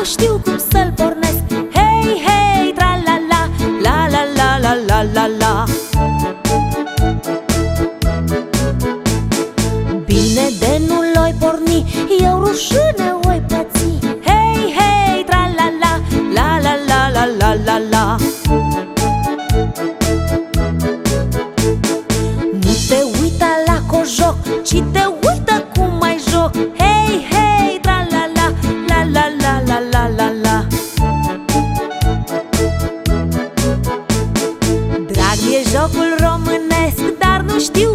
nu știu cum să-l pornesc Hei, hei, tra-la-la, la-la-la-la-la-la-la Bine de nu l-oi porni, eu rușine oi păți Hei, hei, tra-la-la, la-la-la-la-la-la-la Nu te uita la cojoc, ci te uită jocul românesc, dar nu știu cum